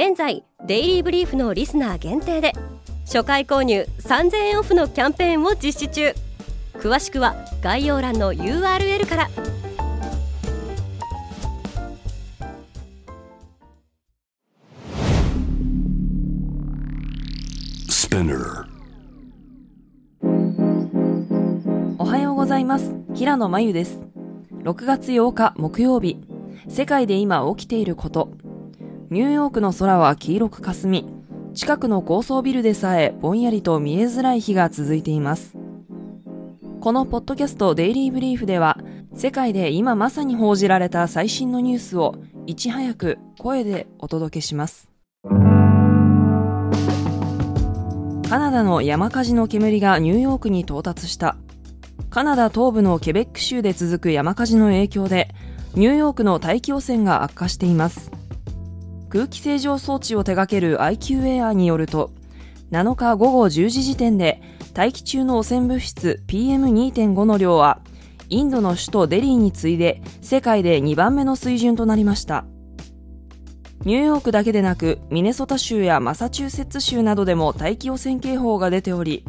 現在デイリーブリーフのリスナー限定で初回購入3000円オフのキャンペーンを実施中。詳しくは概要欄の URL から。おはようございます。平野真由です。6月8日木曜日。世界で今起きていることニューヨークの空は黄色く霞。み近くの高層ビルでさえぼんやりと見えづらい日が続いています。このポッドキャストデイリーブリーフでは世界で今まさに報じられた最新のニュースをいち早く声でお届けします。カナダの山火事の煙がニューヨークに到達した。カナダ東部のケベック州で続く山火事の影響でニューヨークの大気汚染が悪化しています。空気清浄装置を手掛ける IQ エアによると、7日午後10時時点で大気中の汚染物質 PM2.5 の量は、インドの首都デリーに次いで世界で2番目の水準となりました。ニューヨークだけでなく、ミネソタ州やマサチューセッツ州などでも大気汚染警報が出ており、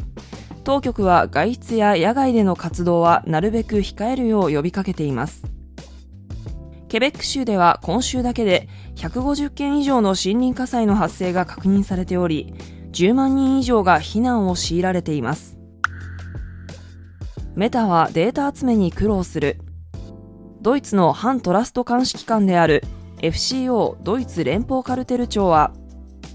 当局は外出や野外での活動はなるべく控えるよう呼びかけています。ケベック州では今週だけで150件以上の森林火災の発生が確認されており、10万人以上が避難を強いられています。メタはデータ集めに苦労する。ドイツの反トラスト監視機関である FCO ドイツ連邦カルテル庁は、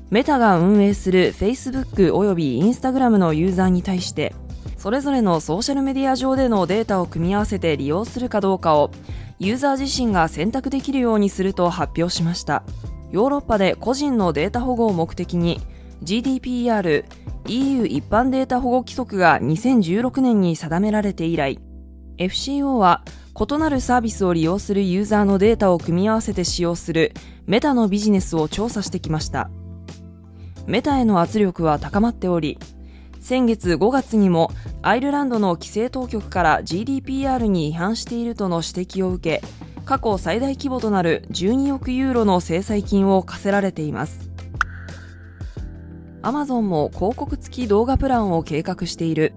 メタが運営する Facebook および Instagram のユーザーに対して、それぞれのソーシャルメディア上でのデータを組み合わせて利用するかどうかをユーザー自身が選択できるようにすると発表しました。ヨーロッパで個人のデータ保護を目的に GDPR EU 一般データ保護規則が2016年に定められて以来 FCO は異なるサービスを利用するユーザーのデータを組み合わせて使用するメタのビジネスを調査してきました。メタへの圧力は高まっており先月5月にもアイルランドの規制当局から GDPR に違反しているとの指摘を受け過去最大規模となる12億ユーロの制裁金を課せられています。アマゾンも広告付き動画プランを計画している。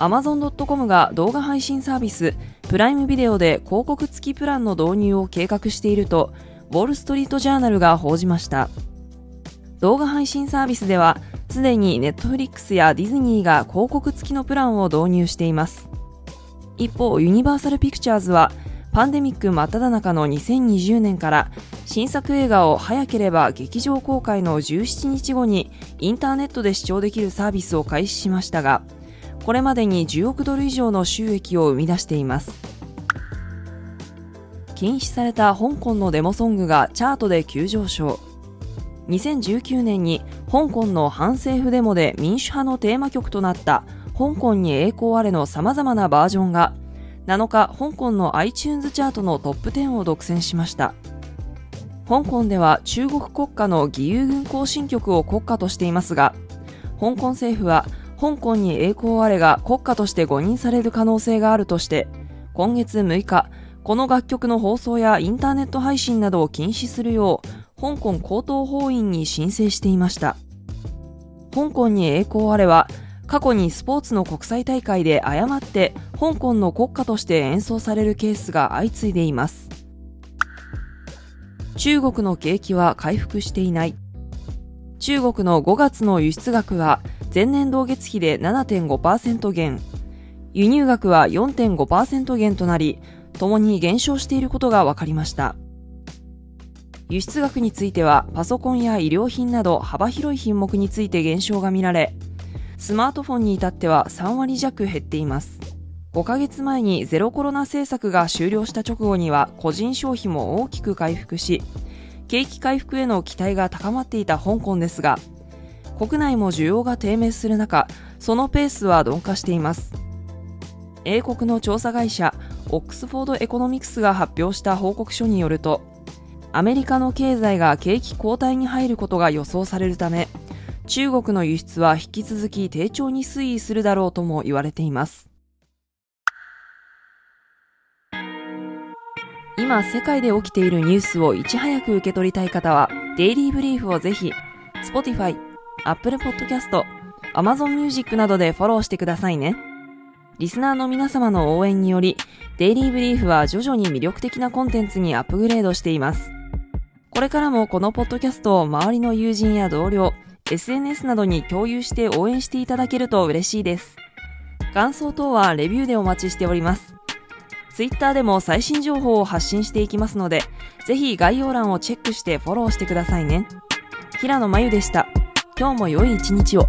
Amazon.com が動画配信サービスプライムビデオで広告付きプランの導入を計画しているとウォール・ストリート・ジャーナルが報じました。動画配信サービスではすでにネットフリックスやディズニーが広告付きのプランを導入しています。一方、ユニバーサルピクチャーズは、パンデミック真っ只中の2020年から新作映画を早ければ劇場公開の17日後にインターネットで視聴できるサービスを開始しましたが、これまでに10億ドル以上の収益を生み出しています。禁止された香港のデモソングがチャートで急上昇。2019年に香港の反政府デモで民主派のテーマ曲となった香港に栄光あれの様々なバージョンが7日香港の iTunes チャートのトップ10を独占しました。香港では中国国家の義勇軍行進曲を国歌としていますが香港政府は香港に栄光あれが国歌として誤認される可能性があるとして今月6日この楽曲の放送やインターネット配信などを禁止するよう香港高等法院に申請していました。香港に栄光あれは、過去にスポーツの国際大会で誤って香港の国歌として演奏されるケースが相次いでいます。中国の景気は回復していない。中国の5月の輸出額は前年同月比で7.5%減、輸入額は4.5%減となり、ともに減少していることが分かりました。輸出額についてはパソコンや医療品など幅広い品目について減少が見られスマートフォンに至っては3割弱減っています。5ヶ月前にゼロコロナ政策が終了した直後には個人消費も大きく回復し景気回復への期待が高まっていた香港ですが国内も需要が低迷する中そのペースは鈍化しています。英国の調査会社オックスフォードエコノミクスが発表した報告書によるとアメリカの経済が景気後退に入ることが予想されるため中国の輸出は引き続き低調に推移するだろうとも言われています。今世界で起きているニュースをいち早く受け取りたい方はデイリーブリーフをぜひ Spotify、Apple Podcast、Amazon Music などでフォローしてくださいね。リスナーの皆様の応援によりデイリーブリーフは徐々に魅力的なコンテンツにアップグレードしています。これからもこのポッドキャストを周りの友人や同僚 SNS などに共有して応援していただけると嬉しいです。感想等はレビューでお待ちしております。Twitter でも最新情報を発信していきますので、ぜひ概要欄をチェックしてフォローしてくださいね。平野真由でした。今日も良い一日を。